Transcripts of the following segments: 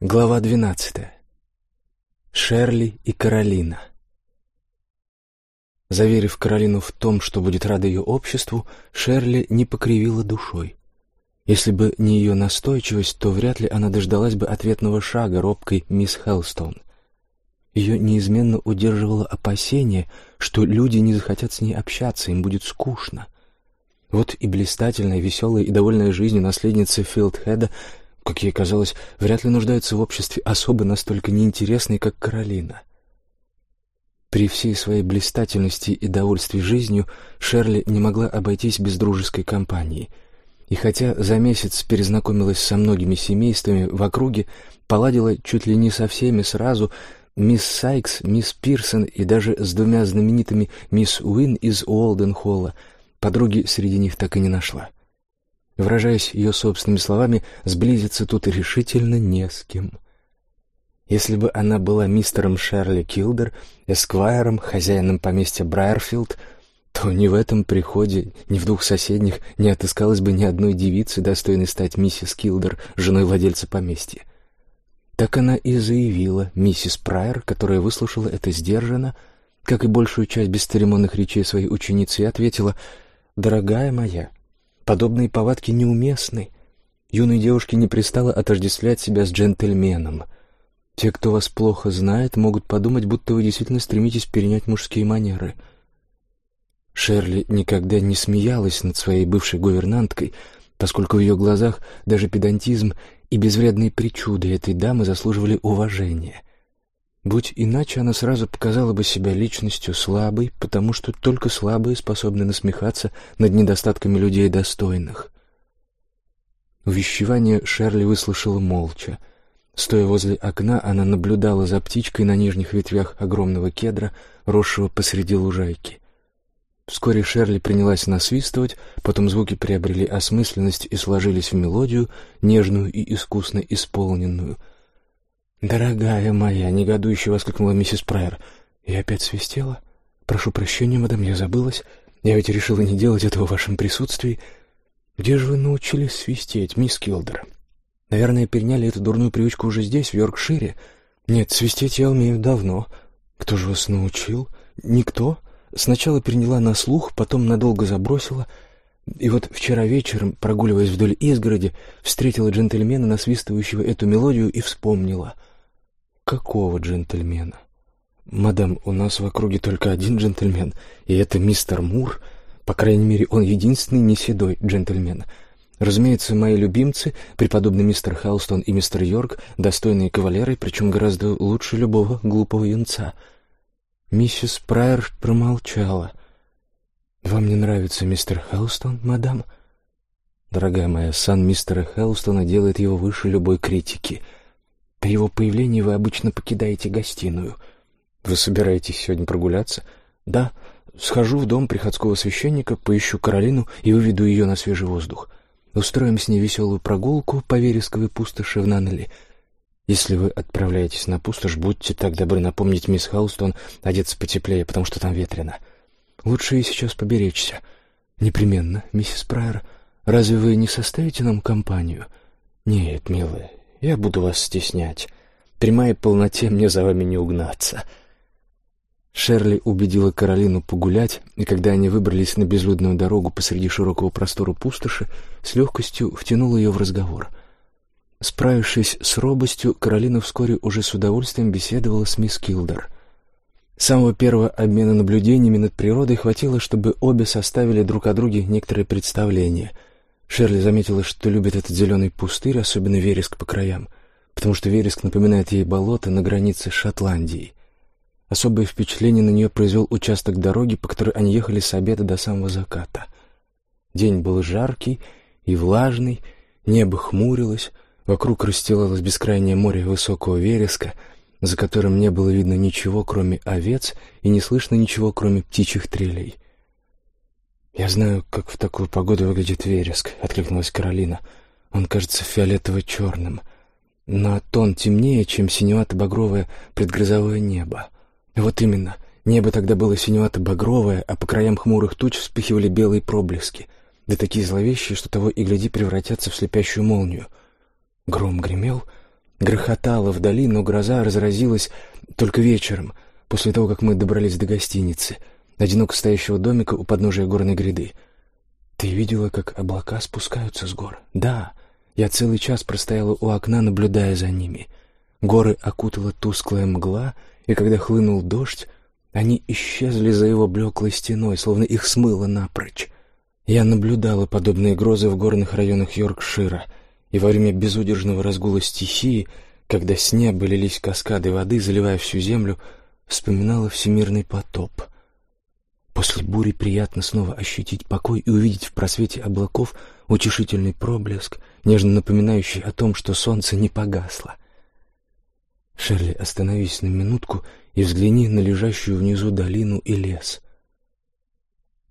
Глава двенадцатая. Шерли и Каролина. Заверив Каролину в том, что будет рада ее обществу, Шерли не покривила душой. Если бы не ее настойчивость, то вряд ли она дождалась бы ответного шага робкой мисс Хелстон. Ее неизменно удерживало опасение, что люди не захотят с ней общаться, им будет скучно. Вот и блистательная, веселая и довольная жизнью наследница Филдхеда как ей казалось, вряд ли нуждается в обществе особо настолько неинтересной, как Каролина. При всей своей блистательности и довольстве жизнью Шерли не могла обойтись без дружеской компании. И хотя за месяц перезнакомилась со многими семействами в округе, поладила чуть ли не со всеми сразу, мисс Сайкс, мисс Пирсон и даже с двумя знаменитыми мисс Уин из Уолден-Холла, подруги среди них так и не нашла. Выражаясь ее собственными словами, сблизиться тут решительно не с кем. Если бы она была мистером Шерли Килдер, эсквайром, хозяином поместья Брайерфилд, то ни в этом приходе, ни в двух соседних не отыскалось бы ни одной девицы, достойной стать миссис Килдер, женой владельца поместья. Так она и заявила миссис Прайер, которая выслушала это сдержанно, как и большую часть бесцеремонных речей своей ученицы, и ответила «Дорогая моя, Подобные повадки неуместны. Юной девушке не пристало отождествлять себя с джентльменом. Те, кто вас плохо знает, могут подумать, будто вы действительно стремитесь перенять мужские манеры. Шерли никогда не смеялась над своей бывшей гувернанткой, поскольку в ее глазах даже педантизм и безвредные причуды этой дамы заслуживали уважения — Будь иначе, она сразу показала бы себя личностью слабой, потому что только слабые способны насмехаться над недостатками людей достойных. Увещевание Шерли выслушала молча. Стоя возле окна, она наблюдала за птичкой на нижних ветвях огромного кедра, росшего посреди лужайки. Вскоре Шерли принялась насвистывать, потом звуки приобрели осмысленность и сложились в мелодию, нежную и искусно исполненную — «Дорогая моя!» — негодующе воскликнула миссис Прайер. «Я опять свистела? Прошу прощения, мадам, я забылась. Я ведь решила не делать этого в вашем присутствии. Где же вы научились свистеть, мисс Килдер? Наверное, переняли эту дурную привычку уже здесь, в Йоркшире? Нет, свистеть я умею давно. Кто же вас научил? Никто. Сначала переняла на слух, потом надолго забросила». И вот вчера вечером, прогуливаясь вдоль изгороди, встретила джентльмена, насвистывающего эту мелодию, и вспомнила. «Какого джентльмена?» «Мадам, у нас в округе только один джентльмен, и это мистер Мур. По крайней мере, он единственный не седой джентльмен. Разумеется, мои любимцы, преподобный мистер Халстон и мистер Йорк, достойные кавалеры, причем гораздо лучше любого глупого юнца». Миссис Прайер промолчала. «Вам не нравится мистер Халстон, мадам?» «Дорогая моя, сан мистера Халстона делает его выше любой критики». При его появлении вы обычно покидаете гостиную. Вы собираетесь сегодня прогуляться? Да, схожу в дом приходского священника, поищу Каролину и выведу ее на свежий воздух. Устроим с ней веселую прогулку по вересковой пустоши в Наннелли. Если вы отправляетесь на пустошь, будьте так добры напомнить мисс Хаустон одеться потеплее, потому что там ветрено. Лучше и сейчас поберечься. Непременно, миссис Прайер. Разве вы не составите нам компанию? Нет, милая, я буду вас стеснять. При моей полноте мне за вами не угнаться». Шерли убедила Каролину погулять, и когда они выбрались на безлюдную дорогу посреди широкого простора пустоши, с легкостью втянула ее в разговор. Справившись с робостью, Каролина вскоре уже с удовольствием беседовала с мисс Килдер. Самого первого обмена наблюдениями над природой хватило, чтобы обе составили друг о друге некоторые представления — Шерли заметила, что любит этот зеленый пустырь, особенно вереск по краям, потому что вереск напоминает ей болото на границе с Шотландией. Особое впечатление на нее произвел участок дороги, по которой они ехали с обеда до самого заката. День был жаркий и влажный, небо хмурилось, вокруг расстилалось бескрайнее море высокого вереска, за которым не было видно ничего, кроме овец, и не слышно ничего, кроме птичьих трелей. «Я знаю, как в такую погоду выглядит вереск», — откликнулась Каролина. «Он кажется фиолетово-черным, но тон темнее, чем синевато-багровое предгрозовое небо. Вот именно, небо тогда было синевато-багровое, а по краям хмурых туч вспыхивали белые проблески, да такие зловещие, что того и гляди превратятся в слепящую молнию. Гром гремел, Грохотало вдали, но гроза разразилась только вечером, после того, как мы добрались до гостиницы, одиноко стоящего домика у подножия горной гряды. Ты видела, как облака спускаются с гор? Да, я целый час простояла у окна, наблюдая за ними. Горы окутала тусклая мгла, и когда хлынул дождь, они исчезли за его блеклой стеной, словно их смыло напрочь. Я наблюдала подобные грозы в горных районах Йоркшира, и во время безудержного разгула стихии, когда с неба лились каскады воды, заливая всю землю, вспоминала всемирный потоп. После бури приятно снова ощутить покой и увидеть в просвете облаков утешительный проблеск, нежно напоминающий о том, что солнце не погасло. Шерли, остановись на минутку и взгляни на лежащую внизу долину и лес.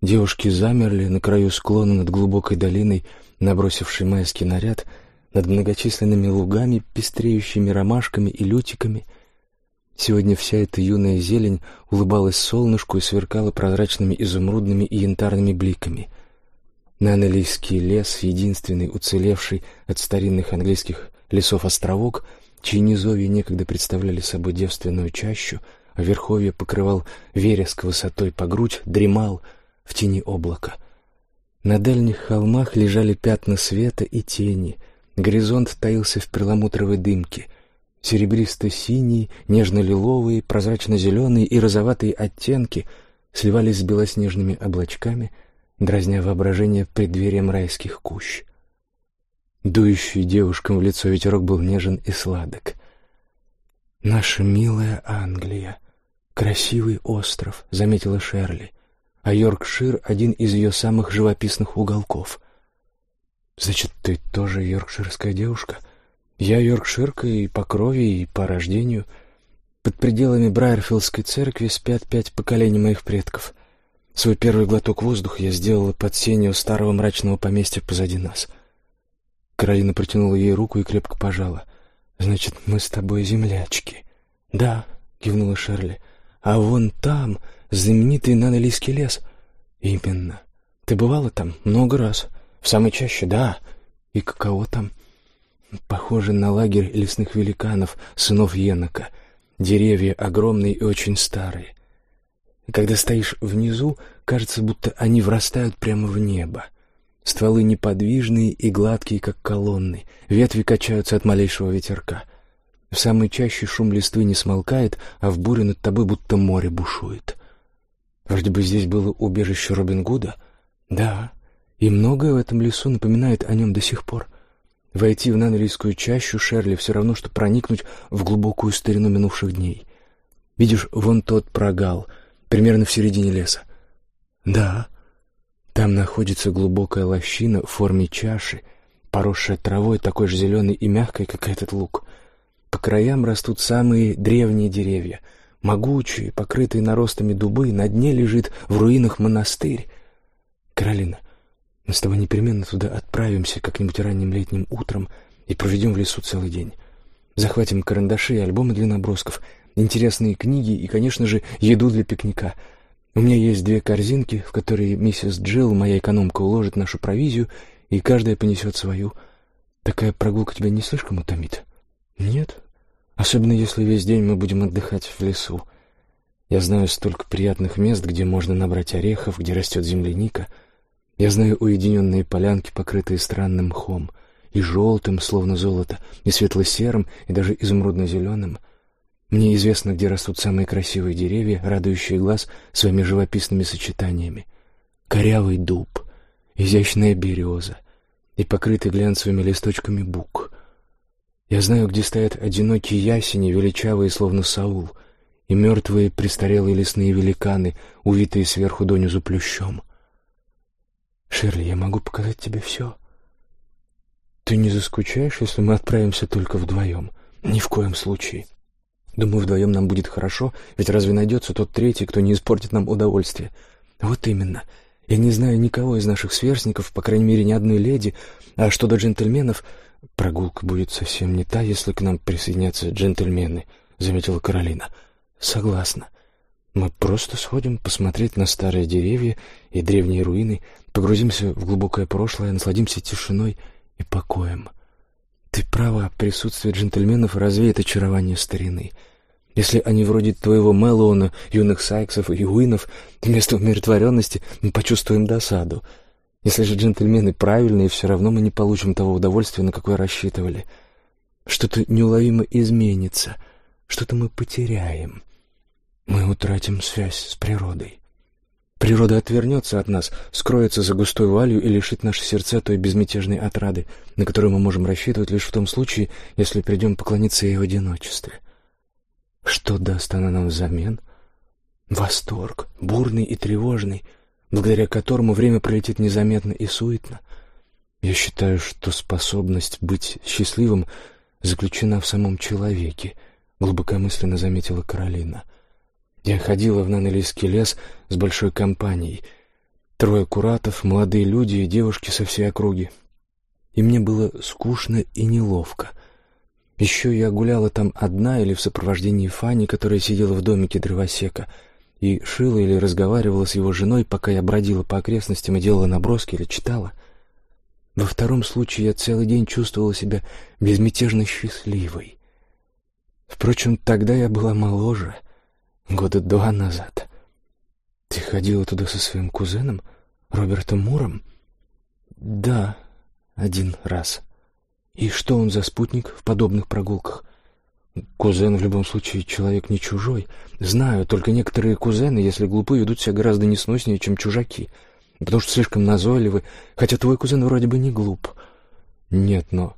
Девушки замерли на краю склона над глубокой долиной, набросившей майский наряд, над многочисленными лугами, пестреющими ромашками и лютиками. Сегодня вся эта юная зелень улыбалась солнышку и сверкала прозрачными изумрудными и янтарными бликами. Нанолийский лес, единственный уцелевший от старинных английских лесов островок — чьи низовья некогда представляли собой девственную чащу, а верховье покрывал вереск высотой по грудь, дремал в тени облака. На дальних холмах лежали пятна света и тени, горизонт таился в перламутровой дымке. Серебристо-синие, нежно-лиловые, прозрачно-зеленые и розоватые оттенки сливались с белоснежными облачками, дразня воображение преддверием райских кущ. Дующий девушкам в лицо ветерок был нежен и сладок. «Наша милая Англия, красивый остров», — заметила Шерли, а Йоркшир — один из ее самых живописных уголков. «Значит, ты тоже йоркширская девушка?» «Я йоркширка и по крови, и по рождению. Под пределами Брайерфилдской церкви спят пять поколений моих предков. Свой первый глоток воздуха я сделала под сенью старого мрачного поместья позади нас». Каролина протянула ей руку и крепко пожала. «Значит, мы с тобой землячки?» «Да», — кивнула Шерли. «А вон там знаменитый нанолийский лес». «Именно. Ты бывала там много раз. В самой чаще, да. И каково там?» «Похоже на лагерь лесных великанов, сынов Енока. Деревья огромные и очень старые. Когда стоишь внизу, кажется, будто они врастают прямо в небо. Стволы неподвижные и гладкие, как колонны. Ветви качаются от малейшего ветерка. В самой чаще шум листвы не смолкает, а в буре над тобой будто море бушует. Вроде бы здесь было убежище Робин Гуда. Да, и многое в этом лесу напоминает о нем до сих пор. Войти в Нанрийскую чащу Шерли все равно, что проникнуть в глубокую старину минувших дней. Видишь, вон тот прогал, примерно в середине леса. Да, там находится глубокая лощина в форме чаши, поросшая травой, такой же зеленой и мягкой, как этот луг. По краям растут самые древние деревья, могучие, покрытые наростами дубы, на дне лежит в руинах монастырь. Каролина, мы с тобой непременно туда отправимся как-нибудь ранним летним утром и проведем в лесу целый день. Захватим карандаши и альбомы для набросков, интересные книги и, конечно же, еду для пикника — у меня есть две корзинки, в которые миссис Джилл, моя экономка, уложит нашу провизию, и каждая понесет свою. Такая прогулка тебя не слишком утомит? Нет. Особенно если весь день мы будем отдыхать в лесу. Я знаю столько приятных мест, где можно набрать орехов, где растет земляника. Я знаю уединенные полянки, покрытые странным мхом, и желтым, словно золото, и светло-серым, и даже изумрудно-зеленым — мне известно, где растут самые красивые деревья, радующие глаз своими живописными сочетаниями. Корявый дуб, изящная береза и покрытый глянцевыми листочками бук. Я знаю, где стоят одинокие ясени, величавые, словно Саул, и мертвые престарелые лесные великаны, увитые сверху донизу плющом. Шерли, я могу показать тебе все. Ты не заскучаешь, если мы отправимся только вдвоем? Ни в коем случае. Думаю, вдвоем нам будет хорошо, ведь разве найдется тот третий, кто не испортит нам удовольствие? Вот именно. Я не знаю никого из наших сверстников, по крайней мере, ни одной леди. А что до джентльменов, прогулка будет совсем не та, если к нам присоединятся джентльмены, заметила Каролина. Согласна. Мы просто сходим посмотреть на старые деревья и древние руины, погрузимся в глубокое прошлое, насладимся тишиной и покоем. Ты права, присутствие джентльменов развеет очарование старины. Если они вроде твоего Мэллоуна, юных Сайксов и Уинов, вместо умиротворенности мы почувствуем досаду. Если же джентльмены правильные, все равно мы не получим того удовольствия, на какое рассчитывали. Что-то неуловимо изменится, что-то мы потеряем. Мы утратим связь с природой. Природа отвернется от нас, скроется за густой вуалью и лишит наши сердца той безмятежной отрады, на которую мы можем рассчитывать лишь в том случае, если придем поклониться ей в одиночестве. Что даст она нам взамен? Восторг, бурный и тревожный, благодаря которому время пролетит незаметно и суетно. Я считаю, что способность быть счастливым заключена в самом человеке, глубокомысленно заметила Каролина. Я ходила в Нанелийский лес с большой компанией. Трое куратов, молодые люди и девушки со всей округи. И мне было скучно и неловко. Еще я гуляла там одна или в сопровождении Фани, которая сидела в домике дровосека, и шила или разговаривала с его женой, пока я бродила по окрестностям и делала наброски или читала. Во втором случае я целый день чувствовала себя безмятежно счастливой. Впрочем, тогда я была моложе — Года два назад. Ты ходила туда со своим кузеном, Робертом Муром? Да, один раз. И что он за спутник в подобных прогулках? Кузен в любом случае человек не чужой. Знаю, только некоторые кузены, если глупы, ведут себя гораздо несноснее, чем чужаки, потому что слишком назойливы, хотя твой кузен вроде бы не глуп. Нет, но...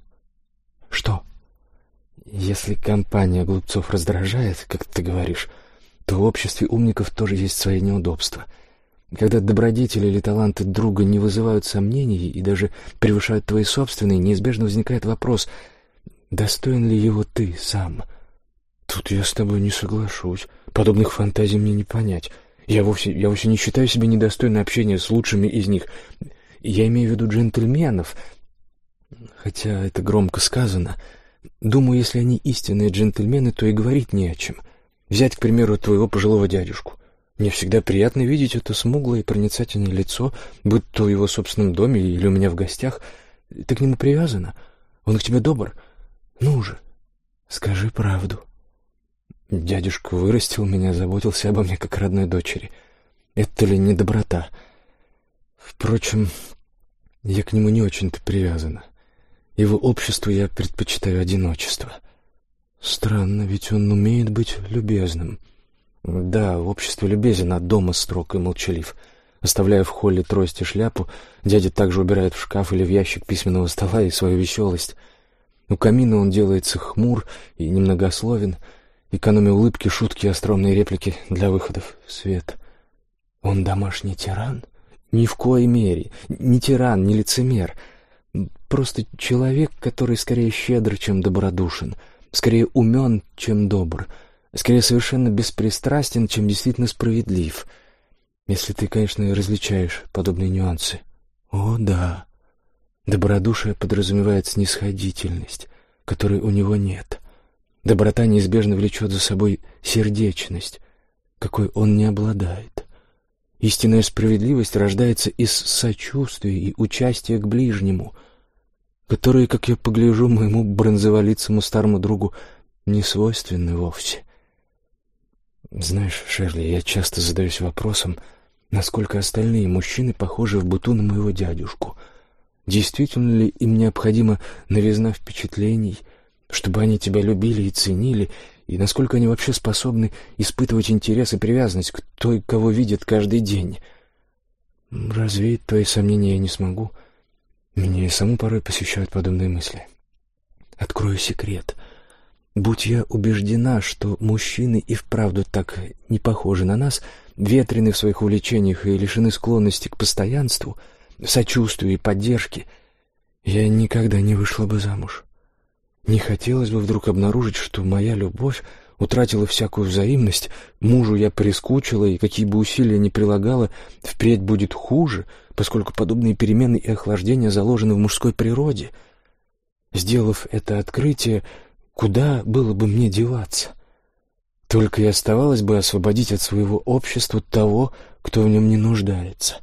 Что? Если компания глупцов раздражает, как ты говоришь, то в обществе умников тоже есть свои неудобства. Когда добродетели или таланты друга не вызывают сомнений и даже превышают твои собственные, неизбежно возникает вопрос, достоин ли его ты сам. Тут я с тобой не соглашусь. Подобных фантазий мне не понять. Я вовсе, я вовсе не считаю себя недостойной общения с лучшими из них. Я имею в виду джентльменов, хотя это громко сказано. Думаю, если они истинные джентльмены, то и говорить не о чем — Взять, к примеру, твоего пожилого дядюшку. Мне всегда приятно видеть это смуглое и проницательное лицо, будь то в его собственном доме или у меня в гостях. Ты к нему привязана? Он к тебе добр? Ну же, скажи правду. Дядюшка вырастил меня, заботился обо мне как родной дочери. Это ли не доброта? Впрочем, я к нему не очень-то привязана. Его обществу я предпочитаю одиночество. Странно, ведь он умеет быть любезным. Да, в обществе любезен, а дома строг и молчалив. Оставляя в холле трость и шляпу, дядя также убирает в шкаф или в ящик письменного стола и свою веселость. У камина он делается хмур и немногословен, экономя улыбки, шутки и остромные реплики для выходов в свет. Он домашний тиран? Ни в коей мере. Не тиран, не лицемер. Просто человек, который скорее щедр, чем добродушен — скорее умен, чем добр, скорее совершенно беспристрастен, чем действительно справедлив. Если ты, конечно, различаешь подобные нюансы. О, да. Добродушие подразумевает снисходительность, которой у него нет. Доброта неизбежно влечет за собой сердечность, какой он не обладает. Истинная справедливость рождается из сочувствия и участия к ближнему — которые, как я погляжу, моему бронзоволицому старому другу не свойственны вовсе. Знаешь, Шерли, я часто задаюсь вопросом, насколько остальные мужчины похожи в быту на моего дядюшку. Действительно ли им необходима новизна впечатлений, чтобы они тебя любили и ценили, и насколько они вообще способны испытывать интерес и привязанность к той, кого видят каждый день? Развеять твои сомнения я не смогу — меня и саму порой посещают подобные мысли. Открою секрет. Будь я убеждена, что мужчины и вправду так не похожи на нас, ветрены в своих увлечениях и лишены склонности к постоянству, сочувствию и поддержке, я никогда не вышла бы замуж. Не хотелось бы вдруг обнаружить, что моя любовь утратила всякую взаимность, мужу я прискучила, и какие бы усилия ни прилагала, впредь будет хуже, поскольку подобные перемены и охлаждения заложены в мужской природе. Сделав это открытие, куда было бы мне деваться? Только и оставалось бы освободить от своего общества того, кто в нем не нуждается.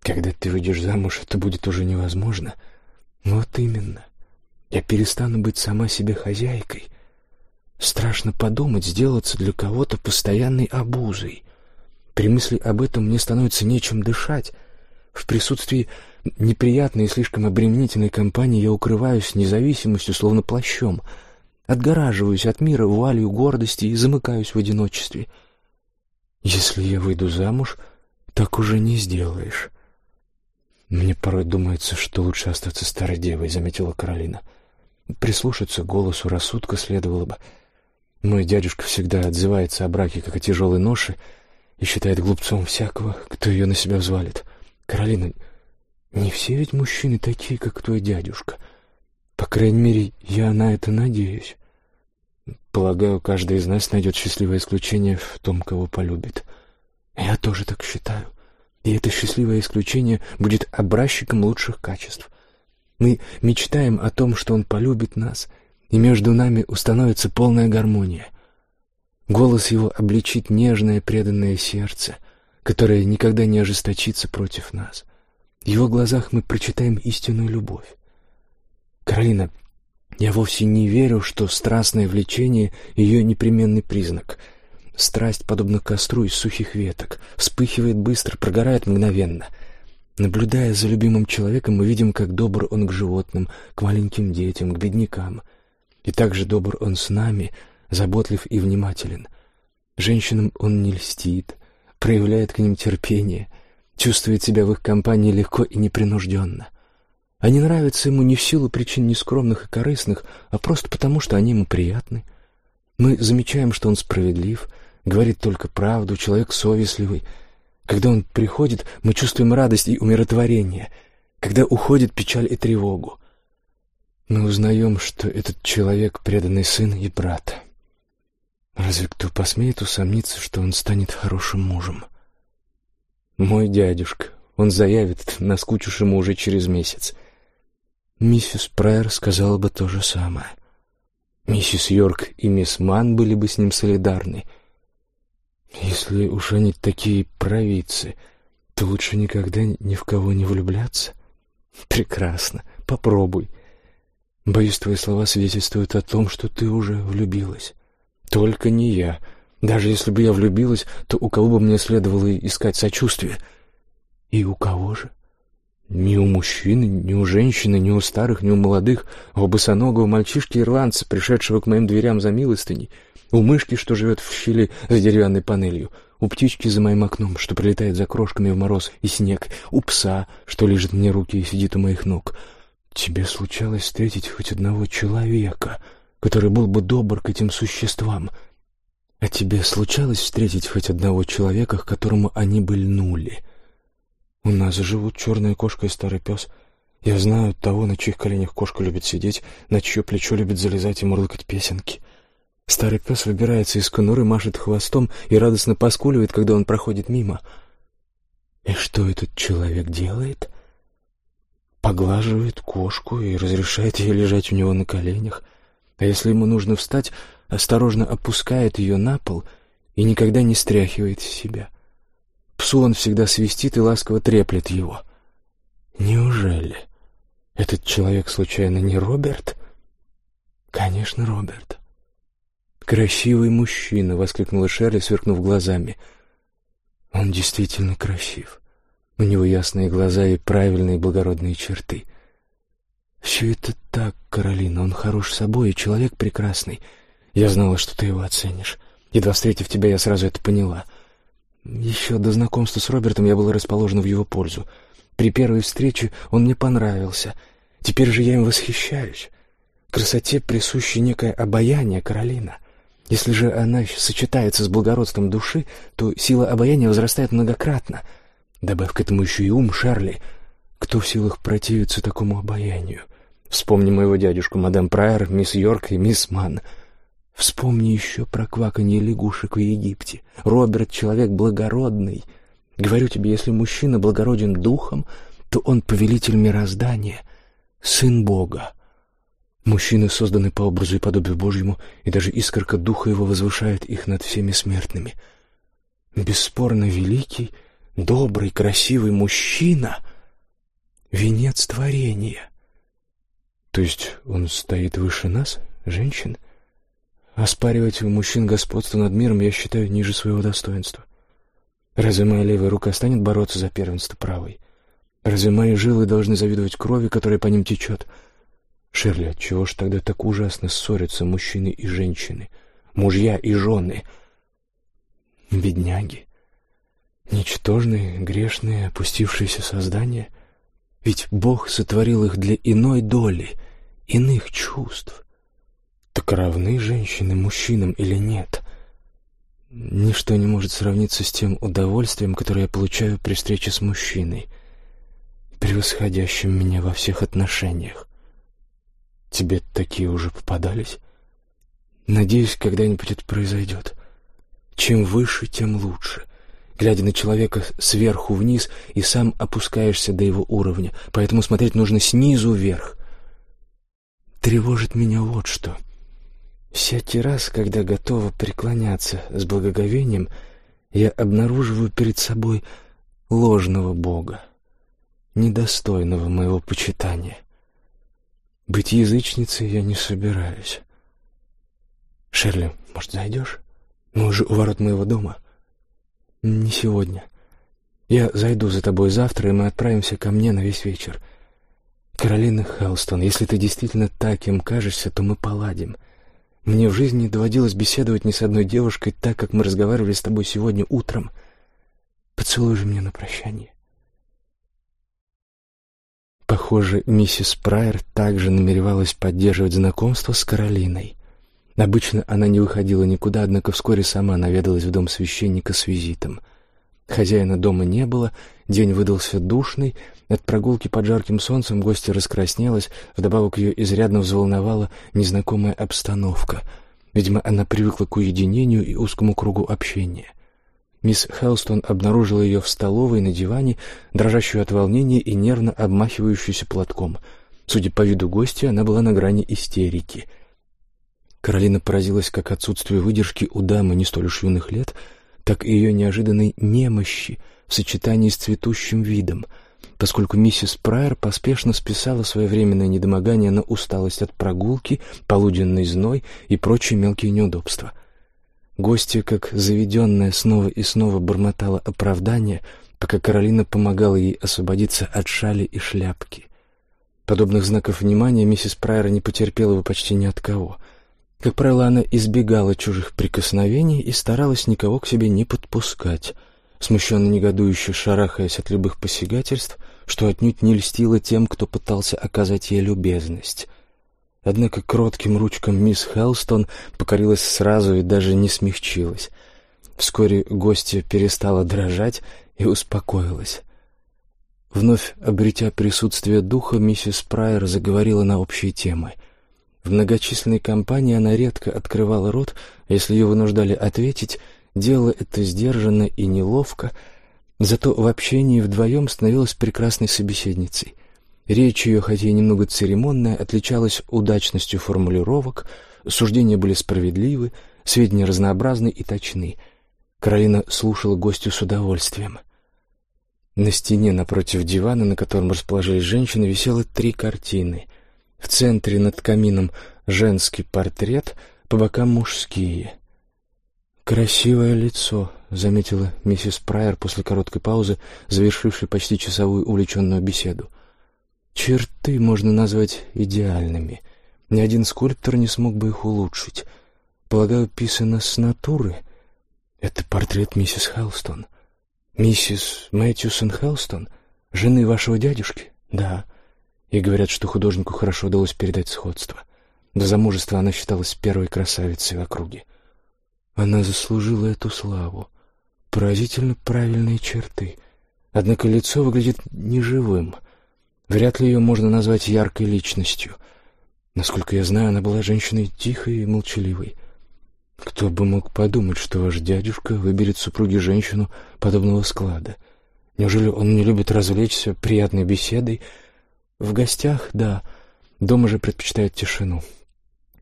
Когда ты выйдешь замуж, это будет уже невозможно. Вот именно. Я перестану быть сама себе хозяйкой. Страшно подумать, сделаться для кого-то постоянной обузой. При мысли об этом мне становится нечем дышать. В присутствии неприятной и слишком обременительной компании я укрываюсь независимостью, словно плащом, отгораживаюсь от мира вуалью гордости и замыкаюсь в одиночестве. Если я выйду замуж, так уже не сделаешь. Мне порой думается, что лучше остаться старой девой, заметила Каролина. Прислушаться голосу рассудка следовало бы. Мой дядюшка всегда отзывается о браке как о тяжелой ноше и считает глупцом всякого, кто ее на себя взвалит. Каролина, не все ведь мужчины такие, как твой дядюшка. По крайней мере, я на это надеюсь. Полагаю, каждый из нас найдет счастливое исключение в том, кого полюбит. Я тоже так считаю. И это счастливое исключение будет образчиком лучших качеств. Мы мечтаем о том, что он полюбит нас, и между нами установится полная гармония. Голос его обличит нежное преданное сердце, которое никогда не ожесточится против нас. В его глазах мы прочитаем истинную любовь. Каролина, я вовсе не верю, что страстное влечение — ее непременный признак. Страсть, подобно костру из сухих веток, вспыхивает быстро, прогорает мгновенно. Наблюдая за любимым человеком, мы видим, как добр он к животным, к маленьким детям, к беднякам. И также добр он с нами, заботлив и внимателен. Женщинам он не льстит, проявляет к ним терпение, чувствует себя в их компании легко и непринужденно. Они нравятся ему не в силу причин нескромных и корыстных, а просто потому, что они ему приятны. Мы замечаем, что он справедлив, говорит только правду, человек совестливый. Когда он приходит, мы чувствуем радость и умиротворение. Когда уходит печаль и тревогу. Мы узнаем, что этот человек — преданный сын и брат. Разве кто посмеет усомниться, что он станет хорошим мужем? Мой дядюшка, он заявит, наскучившему уже через месяц. Миссис Прайер сказала бы то же самое. Миссис Йорк и мисс Ман были бы с ним солидарны. Если уж они такие провидцы, то лучше никогда ни в кого не влюбляться. Прекрасно, попробуй. Боюсь, твои слова свидетельствуют о том, что ты уже влюбилась. Только не я. Даже если бы я влюбилась, то у кого бы мне следовало искать сочувствие? И у кого же? Ни у мужчины, ни у женщины, ни у старых, ни у молодых, а у босоногого мальчишки-ирландца, пришедшего к моим дверям за милостыней, у мышки, что живет в щели за деревянной панелью, у птички за моим окном, что прилетает за крошками в мороз и снег, у пса, что лежит мне руки и сидит у моих ног. Тебе случалось встретить хоть одного человека, который был бы добр к этим существам, а тебе случалось встретить хоть одного человека, к которому они бы льнули?» У нас живут черная кошка и старый пес. Я знаю того, на чьих коленях кошка любит сидеть, на чье плечо любит залезать и мурлыкать песенки. Старый пес выбирается из конуры, машет хвостом и радостно поскуливает, когда он проходит мимо. И что этот человек делает? Поглаживает кошку и разрешает ей лежать у него на коленях. А если ему нужно встать, осторожно опускает ее на пол и никогда не стряхивает с себя. Псу он всегда свистит и ласково треплет его. Неужели этот человек случайно не Роберт? Конечно, Роберт. Красивый мужчина, воскликнула Шерли, сверкнув глазами. Он действительно красив. У него ясные глаза и правильные благородные черты. Все это так, Каролина, он хорош собой и человек прекрасный. Я знала, что ты его оценишь. Едва встретив тебя, я сразу это поняла. Еще до знакомства с Робертом я была расположена в его пользу. При первой встрече он мне понравился. Теперь же я им восхищаюсь. Красоте присуще некое обаяние, Каролина. Если же она сочетается с благородством души, то сила обаяния возрастает многократно. Добавь к этому еще и ум, Шарли. Кто в силах противиться такому обаянию? Вспомни моего дядюшку, мадам Прайер, мисс Йорк и мисс Манн. Вспомни еще про кваканье лягушек в Египте. Роберт — человек благородный. Говорю тебе, если мужчина благороден духом, то он повелитель мироздания, сын Бога. Мужчины созданы по образу и подобию Божьему, и даже искорка духа его возвышает их над всеми смертными. Бесспорно великий, добрый, красивый мужчина — венец творения. То есть он стоит выше нас, женщин? Оспаривать у мужчин господство над миром я считаю ниже своего достоинства. Разве моя левая рука станет бороться за первенство правой? Разве мои жилы должны завидовать крови, которая по ним течет? Шерли, отчего ж тогда так ужасно ссорятся мужчины и женщины, мужья и жены? Бедняги, ничтожные, грешные, опустившиеся создания. Ведь Бог сотворил их для иной доли, иных чувств. Так равны женщины мужчинам или нет? Ничто не может сравниться с тем удовольствием, которое я получаю при встрече с мужчиной, превосходящим меня во всех отношениях. Тебе такие уже попадались? Надеюсь, когда-нибудь это произойдет. Чем выше, тем лучше. Глядя на человека сверху вниз, и сам опускаешься до его уровня, поэтому смотреть нужно снизу вверх. Тревожит меня вот что. Всякий раз, когда готова преклоняться с благоговением, я обнаруживаю перед собой ложного Бога, недостойного моего почитания. Быть язычницей я не собираюсь. Шерли, может, зайдешь? Мы уже у ворот моего дома. Не сегодня. Я зайду за тобой завтра, и мы отправимся ко мне на весь вечер. Каролина Хелстон, если ты действительно так им кажешься, то мы поладим. Мне в жизни не доводилось беседовать ни с одной девушкой так, как мы разговаривали с тобой сегодня утром. Поцелуй же меня на прощание. Похоже, миссис Прайер также намеревалась поддерживать знакомство с Каролиной. Обычно она не выходила никуда, однако вскоре сама наведалась в дом священника с визитом. Хозяина дома не было, день выдался душный, от прогулки под жарким солнцем гостья раскраснелась, вдобавок ее изрядно взволновала незнакомая обстановка. Видимо, она привыкла к уединению и узкому кругу общения — Мисс Хелстон обнаружила ее в столовой на диване, дрожащую от волнения и нервно обмахивающуюся платком. Судя по виду гостя, она была на грани истерики. Каролина поразилась как отсутствию выдержки у дамы не столь уж юных лет, так и ее неожиданной немощи в сочетании с цветущим видом, поскольку миссис Прайер поспешно списала своевременное недомогание на усталость от прогулки, полуденный зной и прочие мелкие неудобства — Гостья, как заведенная, снова и снова бормотала оправдание, пока Каролина помогала ей освободиться от шали и шляпки. Подобных знаков внимания миссис Прайер не потерпела бы почти ни от кого. Как правило, она избегала чужих прикосновений и старалась никого к себе не подпускать, смущенно негодующе шарахаясь от любых посягательств, что отнюдь не льстило тем, кто пытался оказать ей любезность. Однако кротким ручкам мисс Хелстон покорилась сразу и даже не смягчилась. Вскоре гостья перестала дрожать и успокоилась. Вновь обретя присутствие духа, миссис Прайер заговорила на общие темы. В многочисленной компании она редко открывала рот, если ее вынуждали ответить, делала это сдержанно и неловко, зато в общении вдвоем становилась прекрасной собеседницей — Речь ее, хотя и немного церемонная, отличалась удачностью формулировок, суждения были справедливы, сведения разнообразны и точны. Каролина слушала гостю с удовольствием. На стене напротив дивана, на котором расположились женщины, висело три картины. В центре над камином женский портрет, по бокам мужские. «Красивое лицо», — заметила миссис Прайер после короткой паузы, завершившей почти часовую увлеченную беседу. — Черты можно назвать идеальными. Ни один скульптор не смог бы их улучшить. Полагаю, писано с натуры. Это портрет миссис Хелстон. Миссис Мэтьюсон Хелстон, жены вашего дядюшки? Да. И говорят, что художнику хорошо удалось передать сходство. До замужества она считалась первой красавицей в округе. Она заслужила эту славу. Поразительно правильные черты. Однако лицо выглядит неживым. Вряд ли ее можно назвать яркой личностью. Насколько я знаю, она была женщиной тихой и молчаливой. Кто бы мог подумать, что ваш дядюшка выберет супруге женщину подобного склада? Неужели он не любит развлечься приятной беседой? В гостях, да. Дома же предпочитает тишину.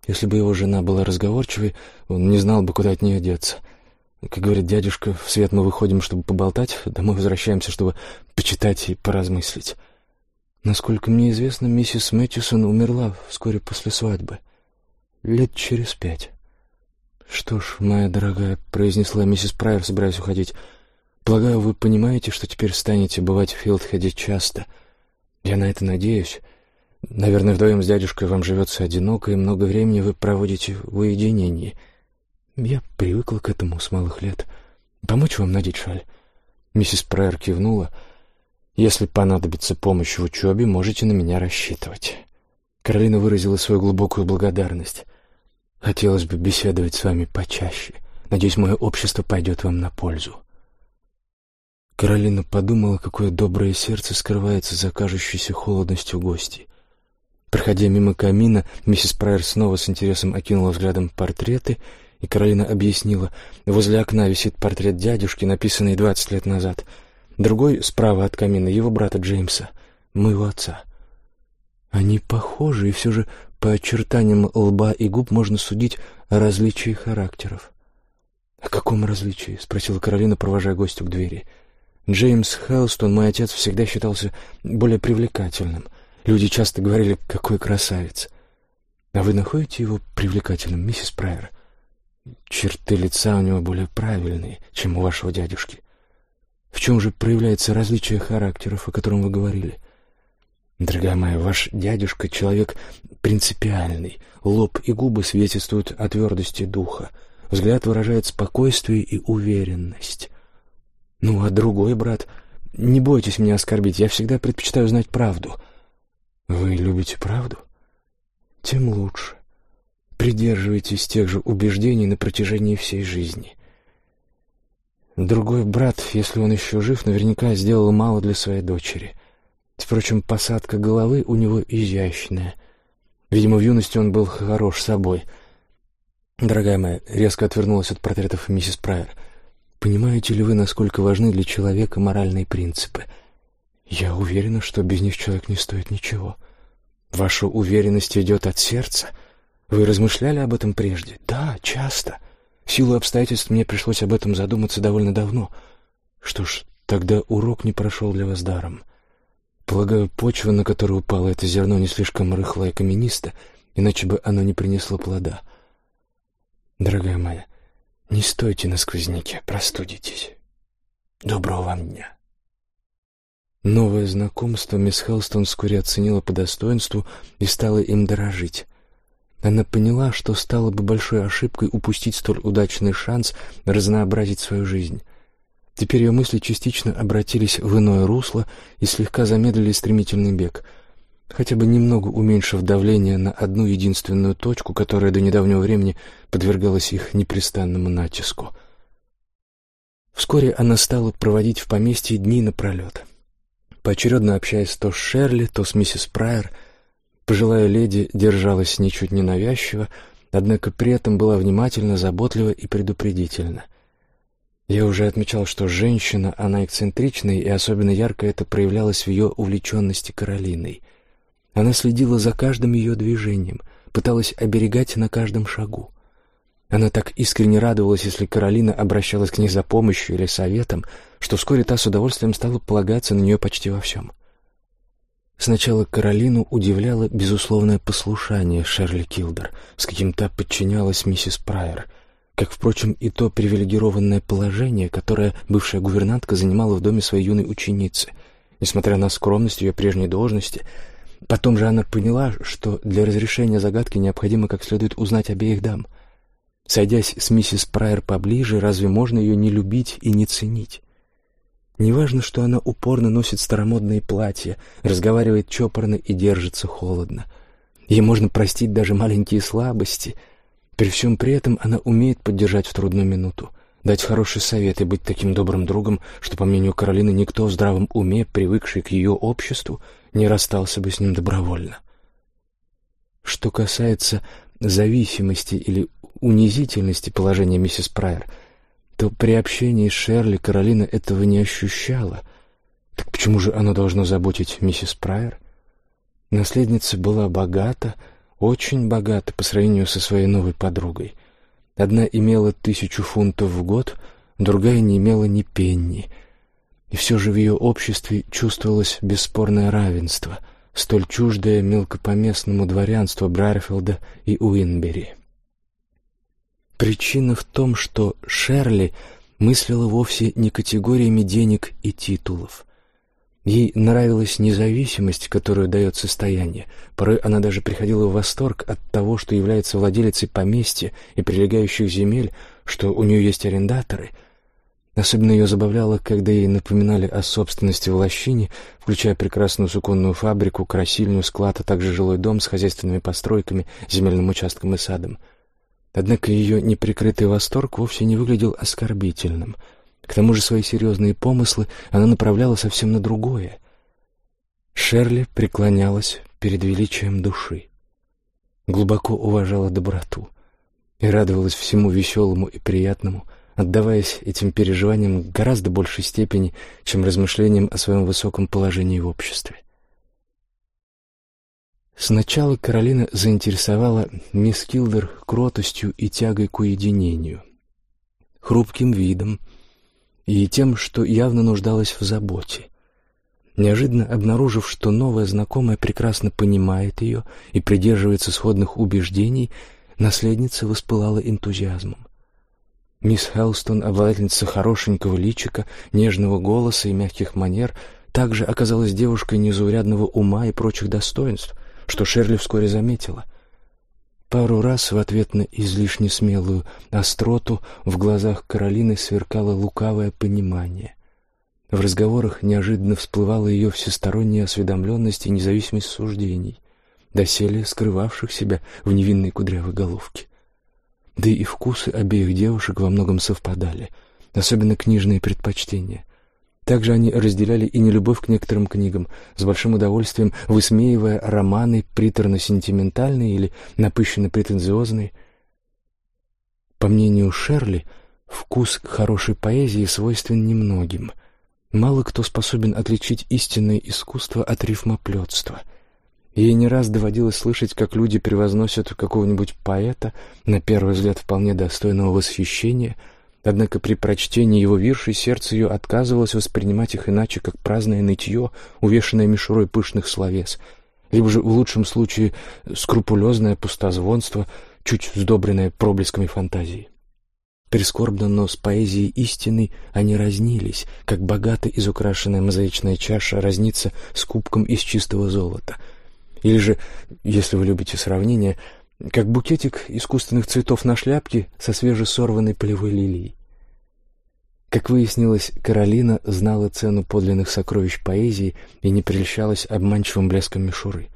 Если бы его жена была разговорчивой, он не знал бы, куда от нее деться. Как говорит дядюшка, в свет мы выходим, чтобы поболтать, домой возвращаемся, чтобы почитать и поразмыслить. Насколько мне известно, миссис Мэттисон умерла вскоре после свадьбы. Лет через пять. «Что ж, моя дорогая», — произнесла миссис Прайер, собираясь уходить, — «полагаю, вы понимаете, что теперь станете бывать в Филдхеде часто. Я на это надеюсь. Наверное, вдвоем с дядюшкой вам живется одиноко, и много времени вы проводите в уединении. Я привыкла к этому с малых лет. Помочь вам надеть шаль?» Миссис Прайер кивнула. «Если понадобится помощь в учебе, можете на меня рассчитывать». Каролина выразила свою глубокую благодарность. Хотелось бы беседовать с вами почаще. Надеюсь, мое общество пойдет вам на пользу. Каролина подумала, какое доброе сердце скрывается за кажущейся холодностью гостей. Проходя мимо камина, миссис Прайер снова с интересом окинула взглядом портреты, и Каролина объяснила, возле окна висит портрет дядюшки, написанный двадцать лет назад. Другой, справа от камина, его брата Джеймса, моего отца. Они похожи, и все же по очертаниям лба и губ можно судить о различии характеров. «О каком различии?» — спросила Каролина, провожая гостю к двери. «Джеймс Хелстон, мой отец, всегда считался более привлекательным. Люди часто говорили, какой красавец. А вы находите его привлекательным, миссис Прайер? Черты лица у него более правильные, чем у вашего дядюшки. В чем же проявляется различие характеров, о котором вы говорили?» Дорогая моя, ваш дядюшка — человек принципиальный. Лоб и губы свидетельствуют о твердости духа. Взгляд выражает спокойствие и уверенность. Ну, а другой брат... Не бойтесь меня оскорбить, я всегда предпочитаю знать правду. Вы любите правду? Тем лучше. Придерживайтесь тех же убеждений на протяжении всей жизни. Другой брат, если он еще жив, наверняка сделал мало для своей дочери — Впрочем, посадка головы у него изящная. Видимо, в юности он был хорош собой. Дорогая моя, резко отвернулась от портретов миссис Прайер. Понимаете ли вы, насколько важны для человека моральные принципы? Я уверена, что без них человек не стоит ничего. Ваша уверенность идет от сердца. Вы размышляли об этом прежде? Да, часто. В силу обстоятельств мне пришлось об этом задуматься довольно давно. Что ж, тогда урок не прошел для вас даром. Полагаю, почва, на которую упало это зерно, не слишком рыхлая и камениста, иначе бы оно не принесло плода. Дорогая моя, не стойте на сквозняке, простудитесь. Доброго вам дня. Новое знакомство мисс Хелстон вскоре оценила по достоинству и стала им дорожить. Она поняла, что стало бы большой ошибкой упустить столь удачный шанс разнообразить свою жизнь. Теперь ее мысли частично обратились в иное русло и слегка замедлили стремительный бег, хотя бы немного уменьшив давление на одну единственную точку, которая до недавнего времени подвергалась их непрестанному натиску. Вскоре она стала проводить в поместье дни напролет. Поочередно общаясь то с Шерли, то с миссис Прайер, пожилая леди держалась ничуть не навязчиво, однако при этом была внимательна, заботлива и предупредительна. Я уже отмечал, что женщина, она эксцентричная, и особенно ярко это проявлялось в ее увлеченности Каролиной. Она следила за каждым ее движением, пыталась оберегать на каждом шагу. Она так искренне радовалась, если Каролина обращалась к ней за помощью или советом, что вскоре та с удовольствием стала полагаться на нее почти во всем. Сначала Каролину удивляло безусловное послушание Шерли Килдер, с каким та подчинялась миссис Прайер — как, впрочем, и то привилегированное положение, которое бывшая гувернантка занимала в доме своей юной ученицы, несмотря на скромность ее прежней должности. Потом же она поняла, что для разрешения загадки необходимо как следует узнать обеих дам. Сойдясь с миссис Прайер поближе, разве можно ее не любить и не ценить? Неважно, что она упорно носит старомодные платья, разговаривает чопорно и держится холодно. Ей можно простить даже маленькие слабости — при всем при этом она умеет поддержать в трудную минуту, дать хороший совет и быть таким добрым другом, что, по мнению Каролины, никто в здравом уме, привыкший к ее обществу, не расстался бы с ним добровольно. Что касается зависимости или унизительности положения миссис Прайер, то при общении с Шерли Каролина этого не ощущала. Так почему же оно должно заботить миссис Прайер? Наследница была богата, очень богата по сравнению со своей новой подругой. Одна имела тысячу фунтов в год, другая не имела ни пенни. И все же в ее обществе чувствовалось бесспорное равенство — столь чуждое мелкопоместному дворянству Брайерфилда и Уинбери. Причина в том, что Шерли мыслила вовсе не категориями денег и титулов. Ей нравилась независимость, которую дает состояние. Порой она даже приходила в восторг от того, что является владелицей поместья и прилегающих земель, что у нее есть арендаторы. Особенно ее забавляло, когда ей напоминали о собственности в лощине, включая прекрасную суконную фабрику, красильную, склад, а также жилой дом с хозяйственными постройками, земельным участком и садом. Однако ее неприкрытый восторг вовсе не выглядел оскорбительным — к тому же свои серьезные помыслы она направляла совсем на другое. Шерли преклонялась перед величием души, глубоко уважала доброту и радовалась всему веселому и приятному, отдаваясь этим переживаниям в гораздо большей степени, чем размышлениям о своем высоком положении в обществе. Сначала Каролина заинтересовала мисс Килдер кротостью и тягой к уединению, хрупким видом, и тем, что явно нуждалась в заботе. Неожиданно обнаружив, что новая знакомая прекрасно понимает ее и придерживается сходных убеждений, наследница воспылала энтузиазмом. Мисс Хелстон, обладательница хорошенького личика, нежного голоса и мягких манер, также оказалась девушкой незаурядного ума и прочих достоинств, что Шерли вскоре заметила. Пару раз в ответ на излишне смелую остроту в глазах Каролины сверкало лукавое понимание. В разговорах неожиданно всплывала ее всесторонняя осведомленность и независимость суждений, доселе скрывавших себя в невинной кудрявой головке. Да и вкусы обеих девушек во многом совпадали, особенно книжные предпочтения. Также они разделяли и нелюбовь к некоторым книгам, с большим удовольствием высмеивая романы приторно-сентиментальные или напыщенно-претенциозные. По мнению Шерли, вкус к хорошей поэзии свойствен немногим. Мало кто способен отличить истинное искусство от рифмоплетства. Ей не раз доводилось слышать, как люди превозносят какого-нибудь поэта, на первый взгляд вполне достойного восхищения — Однако при прочтении его виршей сердце ее отказывалось воспринимать их иначе, как праздное нытье, увешанное мишурой пышных словес, либо же, в лучшем случае, скрупулезное пустозвонство, чуть сдобренное проблесками фантазии. Прискорбно, но с поэзией истины они разнились, как богато изукрашенная мозаичная чаша разнится с кубком из чистого золота. Или же, если вы любите сравнение, как букетик искусственных цветов на шляпке со свежесорванной полевой лилией. Как выяснилось, Каролина знала цену подлинных сокровищ поэзии и не прельщалась обманчивым блеском мишуры.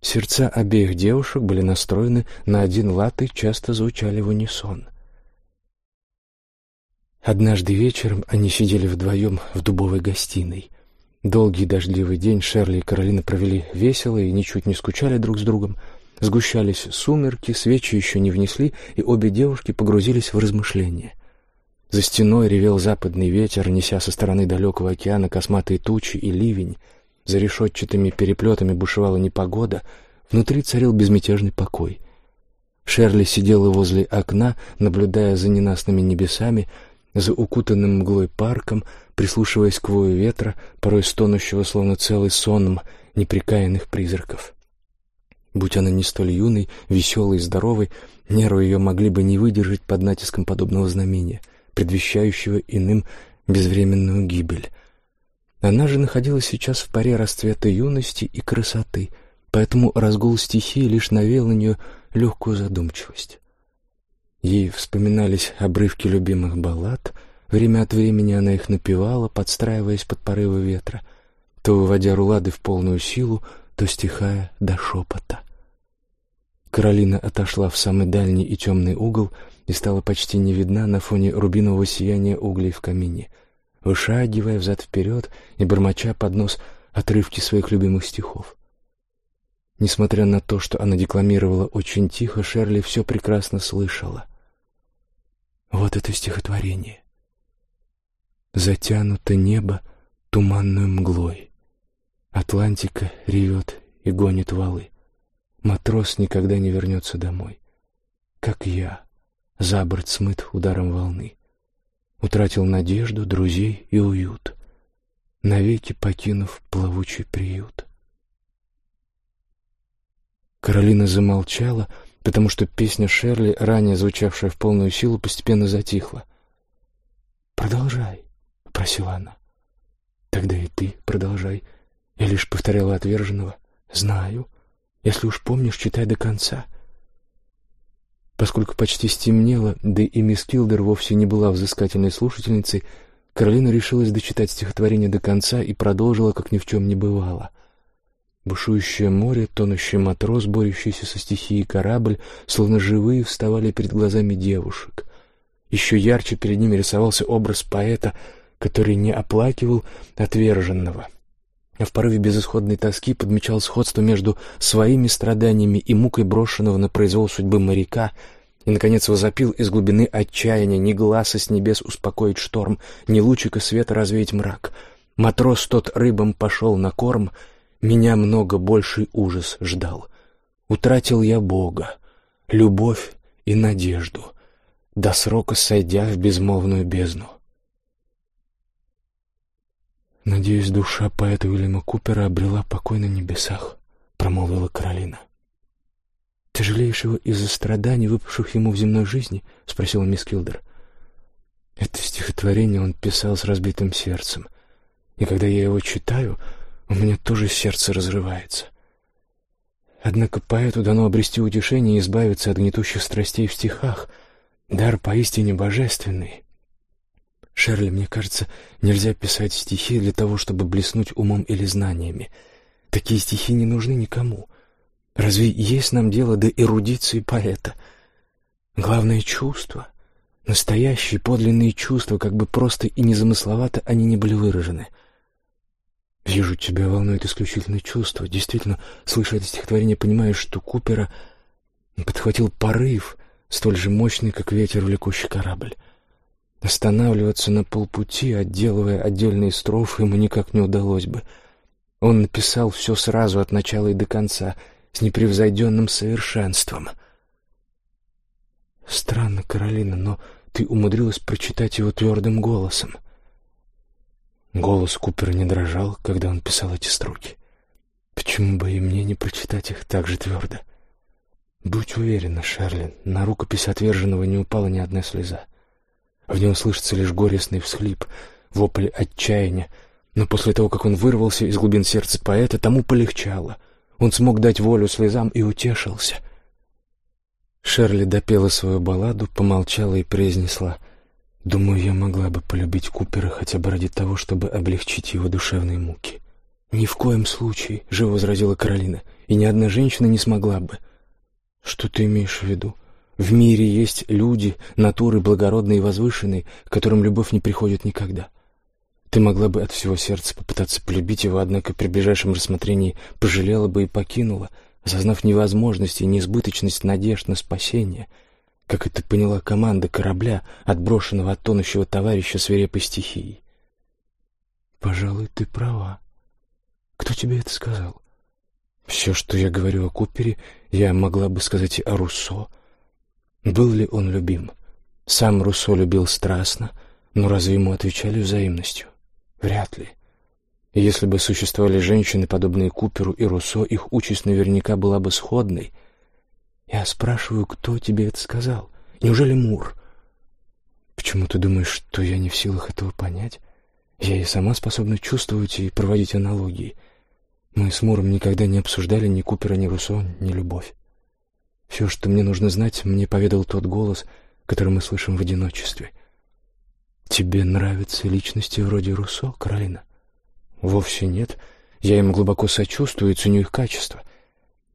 Сердца обеих девушек были настроены на один лад и часто звучали в унисон. Однажды вечером они сидели вдвоем в дубовой гостиной. Долгий дождливый день Шерли и Каролина провели весело и ничуть не скучали друг с другом — Сгущались сумерки, свечи еще не внесли, и обе девушки погрузились в размышления. За стеной ревел западный ветер, неся со стороны далекого океана косматые тучи и ливень. За решетчатыми переплетами бушевала непогода, внутри царил безмятежный покой. Шерли сидела возле окна, наблюдая за ненастными небесами, за укутанным мглой парком, прислушиваясь к вою ветра, порой стонущего, словно целый сон неприкаянных призраков. Будь она не столь юной, веселой и здоровой, нервы ее могли бы не выдержать под натиском подобного знамения, предвещающего иным безвременную гибель. Она же находилась сейчас в паре расцвета юности и красоты, поэтому разгул стихии лишь навел на нее легкую задумчивость. Ей вспоминались обрывки любимых баллад, время от времени она их напевала, подстраиваясь под порывы ветра, то выводя рулады в полную силу, то стихая до шепота. Каролина отошла в самый дальний и темный угол и стала почти не видна на фоне рубинового сияния углей в камине, вышагивая взад-вперед и бормоча под нос отрывки своих любимых стихов. Несмотря на то, что она декламировала очень тихо, Шерли все прекрасно слышала. Вот это стихотворение. Затянуто небо туманной мглой. Атлантика ревет и гонит валы. Матрос никогда не вернется домой. Как я, за борт смыт ударом волны. Утратил надежду, друзей и уют, навеки покинув плавучий приют. Каролина замолчала, потому что песня Шерли, ранее звучавшая в полную силу, постепенно затихла. «Продолжай», — попросила она. «Тогда и ты продолжай». Я лишь повторяла отверженного. «Знаю. Если уж помнишь, читай до конца». Поскольку почти стемнело, да и мисс Килдер вовсе не была взыскательной слушательницей, Каролина решилась дочитать стихотворение до конца и продолжила, как ни в чем не бывало. Бушующее море, тонущий матрос, борющийся со стихией корабль, словно живые, вставали перед глазами девушек. Еще ярче перед ними рисовался образ поэта, который не оплакивал отверженного, а в порыве безысходной тоски подмечал сходство между своими страданиями и мукой брошенного на произвол судьбы моряка — и, наконец, возопил из глубины отчаяния, ни глаза с небес успокоить шторм, ни лучика света развеять мрак. Матрос тот рыбам пошел на корм, меня много больший ужас ждал. Утратил я Бога, любовь и надежду, до срока сойдя в безмолвную бездну. «Надеюсь, душа поэта Уильяма Купера обрела покой на небесах», — промолвила Каролина. «Ты жалеешь его из-за страданий, выпавших ему в земной жизни?» — спросила мисс Килдер. Это стихотворение он писал с разбитым сердцем, и когда я его читаю, у меня тоже сердце разрывается. Однако поэту дано обрести утешение и избавиться от гнетущих страстей в стихах. Дар поистине божественный. Шерли, мне кажется, нельзя писать стихи для того, чтобы блеснуть умом или знаниями. Такие стихи не нужны никому. Разве есть нам дело до эрудиции поэта? Главное — чувство. Настоящие, подлинные чувства, как бы просто и незамысловато они не были выражены — Вижу, тебя волнует исключительно чувство. Действительно, слыша это стихотворение, понимаешь, что Купера подхватил порыв, столь же мощный, как ветер, влекущий корабль. Останавливаться на полпути, отделывая отдельные строфы, ему никак не удалось бы. Он написал все сразу, от начала и до конца, с непревзойденным совершенством. Странно, Каролина, но ты умудрилась прочитать его твердым голосом. — Голос Купера не дрожал, когда он писал эти строки. Почему бы и мне не прочитать их так же твердо? Будь уверена, Шерлин, на рукопись отверженного не упала ни одна слеза. В нем слышится лишь горестный всхлип, вопль отчаяния, но после того, как он вырвался из глубин сердца поэта, тому полегчало. Он смог дать волю слезам и утешился. Шерли допела свою балладу, помолчала и произнесла — Думаю, я могла бы полюбить Купера хотя бы ради того, чтобы облегчить его душевные муки. Ни в коем случае, живо возразила Каролина, и ни одна женщина не смогла бы. Что ты имеешь в виду? В мире есть люди, натуры благородные и возвышенные, к которым любовь не приходит никогда. Ты могла бы от всего сердца попытаться полюбить его, однако при ближайшем рассмотрении пожалела бы и покинула, осознав невозможность и неизбыточность надежд на спасение — как это поняла команда корабля, отброшенного от тонущего товарища свирепой стихией. «Пожалуй, ты права. Кто тебе это сказал?» «Все, что я говорю о Купере, я могла бы сказать и о Руссо. Был ли он любим? Сам Руссо любил страстно, но разве ему отвечали взаимностью? Вряд ли. Если бы существовали женщины, подобные Куперу и Руссо, их участь наверняка была бы сходной — я спрашиваю, кто тебе это сказал? Неужели Мур? Почему ты думаешь, что я не в силах этого понять? Я и сама способна чувствовать и проводить аналогии. Мы с Муром никогда не обсуждали ни Купера, ни Руссо, ни любовь. Все, что мне нужно знать, мне поведал тот голос, который мы слышим в одиночестве. Тебе нравятся личности вроде Руссо, Каролина? Вовсе нет. Я им глубоко сочувствую и ценю их качества.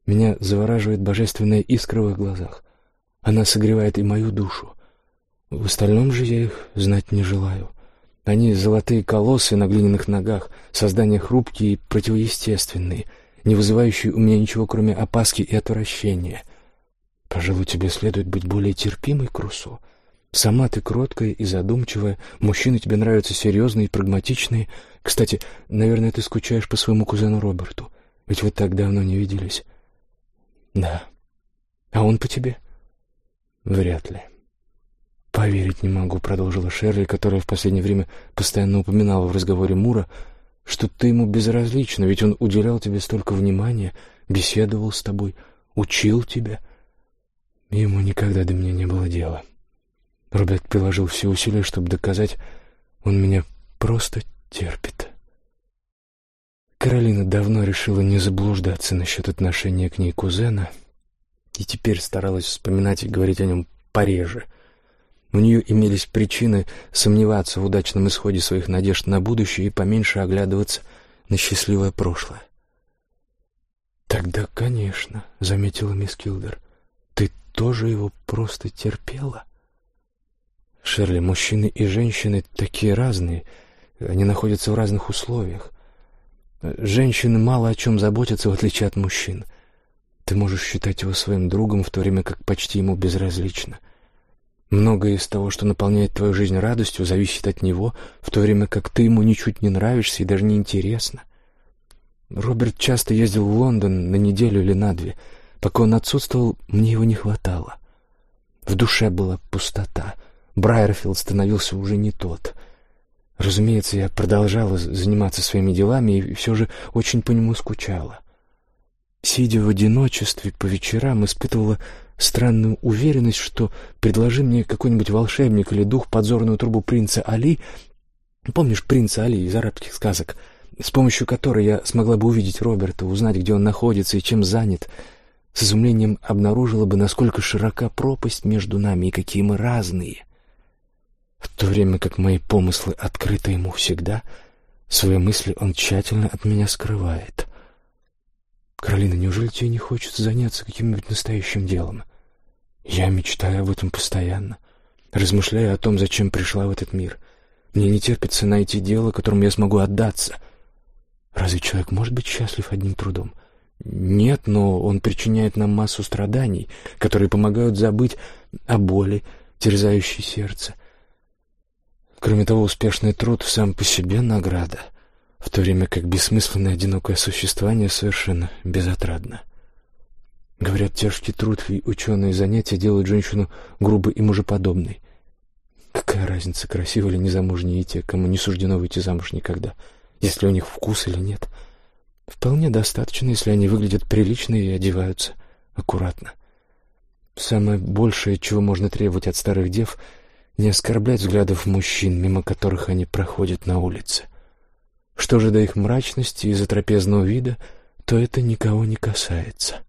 Меня завораживает божественная искра в их глазах. Она согревает и мою душу. В остальном же я их знать не желаю. Они — золотые колоссы на глиняных ногах, создания хрупкие и противоестественные, не вызывающие у меня ничего, кроме опаски и отвращения. Пожалуй, тебе следует быть более терпимой к. Сама ты кроткая и задумчивая, мужчины тебе нравятся серьезные и прагматичные. Кстати, наверное, ты скучаешь по своему кузену Роберту, ведь вы так давно не виделись. Да. А он по тебе? Вряд ли. Поверить не могу, продолжила Шерли, которая в последнее время постоянно упоминала в разговоре Мура, что ты ему безразлична, ведь он уделял тебе столько внимания, беседовал с тобой, учил тебя. Ему никогда до меня не было дела. Роберт приложил все усилия, чтобы доказать, он меня просто терпит. Каролина давно решила не заблуждаться насчет отношения к ней кузена и теперь старалась вспоминать и говорить о нем пореже. У нее имелись причины сомневаться в удачном исходе своих надежд на будущее и поменьше оглядываться на счастливое прошлое. «Тогда, конечно», — заметила мисс Килдер, — «ты тоже его просто терпела?» «Шерли, мужчины и женщины такие разные, они находятся в разных условиях. Женщины мало о чем заботятся, в отличие от мужчин. Ты можешь считать его своим другом, в то время как почти ему безразлично. Многое из того, что наполняет твою жизнь радостью, зависит от него, в то время как ты ему ничуть не нравишься и даже не интересно. Роберт часто ездил в Лондон на неделю или на две. Пока он отсутствовал, мне его не хватало. В душе была пустота. Брайерфилд становился уже не тот. Разумеется, я продолжала заниматься своими делами и все же очень по нему скучала. Сидя в одиночестве по вечерам, испытывала странную уверенность, что предложи мне какой-нибудь волшебник или дух подзорную трубу принца Али, помнишь принца Али из арабских сказок, с помощью которой я смогла бы увидеть Роберта, узнать, где он находится и чем занят, с изумлением обнаружила бы, насколько широка пропасть между нами и какие мы разные. В то время как мои помыслы открыты ему всегда, свои мысли он тщательно от меня скрывает. Каролина, неужели тебе не хочется заняться каким-нибудь настоящим делом? Я мечтаю об этом постоянно, размышляя о том, зачем пришла в этот мир. Мне не терпится найти дело, которому я смогу отдаться. Разве человек может быть счастлив одним трудом? Нет, но он причиняет нам массу страданий, которые помогают забыть о боли, терзающей сердце. Кроме того, успешный труд сам по себе награда — в то время как бессмысленное одинокое существование совершенно безотрадно. Говорят, тяжкий труд и ученые занятия делают женщину грубой и мужеподобной. Какая разница, красивы ли незамужние те, кому не суждено выйти замуж никогда, если у них вкус или нет? Вполне достаточно, если они выглядят прилично и одеваются аккуратно. Самое большее, чего можно требовать от старых дев, не оскорблять взглядов мужчин, мимо которых они проходят на улице. Что же до их мрачности из-за трапезного вида, то это никого не касается.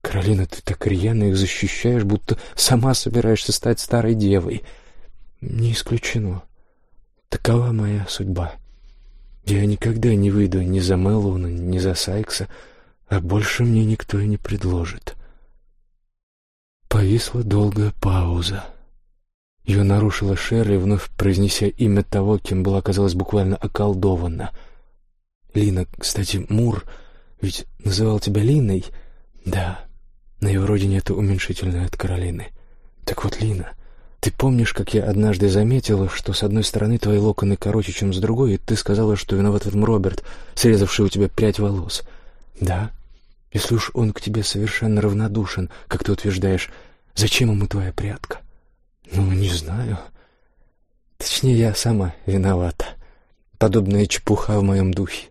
Каролина, ты так рьяно их защищаешь, будто сама собираешься стать старой девой. Не исключено. Такова моя судьба. Я никогда не выйду ни за Мэллоуна, ни за Сайкса, а больше мне никто и не предложит. Повисла долгая пауза. Ее нарушила Шерли, вновь произнеся имя того, кем была, казалось, буквально околдована. «Лина, кстати, Мур ведь называл тебя Линой?» «Да, на его родине это уменьшительное от Каролины. Так вот, Лина, ты помнишь, как я однажды заметила, что с одной стороны твои локоны короче, чем с другой, и ты сказала, что виноват в этом Роберт, срезавший у тебя прядь волос?» «Да, если уж он к тебе совершенно равнодушен, как ты утверждаешь, зачем ему твоя прядка?» Ну, не знаю. Точнее, я сама виновата. Подобная чепуха в моем духе.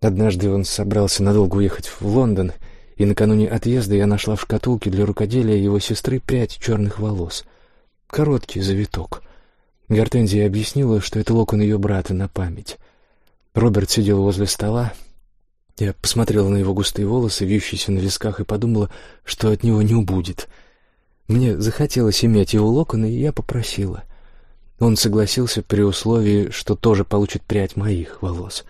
Однажды он собрался надолго уехать в Лондон, и накануне отъезда я нашла в шкатулке для рукоделия его сестры прядь черных волос. Короткий завиток. Гортензия объяснила, что это локон ее брата на память. Роберт сидел возле стола. Я посмотрела на его густые волосы, вьющиеся на висках, и подумала, что от него не убудет — мне захотелось иметь его локоны, и я попросила. Он согласился при условии, что тоже получит прядь моих волос.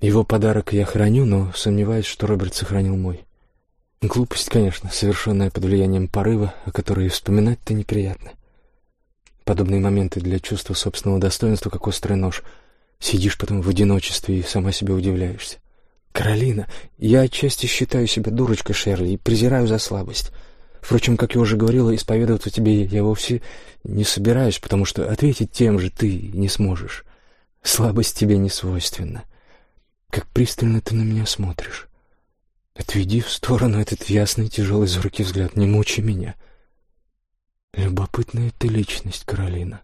Его подарок я храню, но сомневаюсь, что Роберт сохранил мой. Глупость, конечно, совершенная под влиянием порыва, о которой вспоминать-то неприятно. Подобные моменты для чувства собственного достоинства, как острый нож. Сидишь потом в одиночестве и сама себе удивляешься. «Каролина, я отчасти считаю себя дурочкой, Шерли, и презираю за слабость». Впрочем, как я уже говорила, исповедоваться тебе я вовсе не собираюсь, потому что ответить тем же ты не сможешь. Слабость тебе не свойственна. Как пристально ты на меня смотришь. Отведи в сторону этот ясный, тяжелый, зоркий взгляд. Не мучи меня. Любопытная ты личность, Каролина.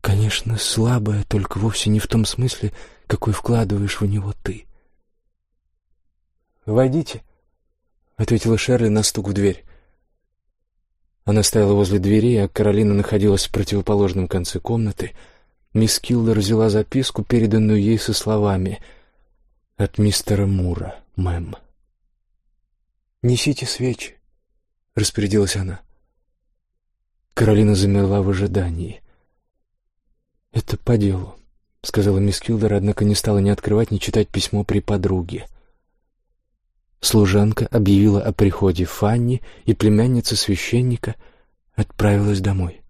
Конечно, слабая, только вовсе не в том смысле, какой вкладываешь в него ты. «Войдите», — ответила Шерли на стук в дверь. Она стояла возле двери, а Каролина находилась в противоположном конце комнаты. Мисс Киллер взяла записку, переданную ей со словами «От мистера Мура, мэм». «Несите свечи», — распорядилась она. Каролина замерла в ожидании. «Это по делу», — сказала мисс Килдер, однако не стала ни открывать, ни читать письмо при подруге. Служанка объявила о приходе Фанни, и племянница священника отправилась домой.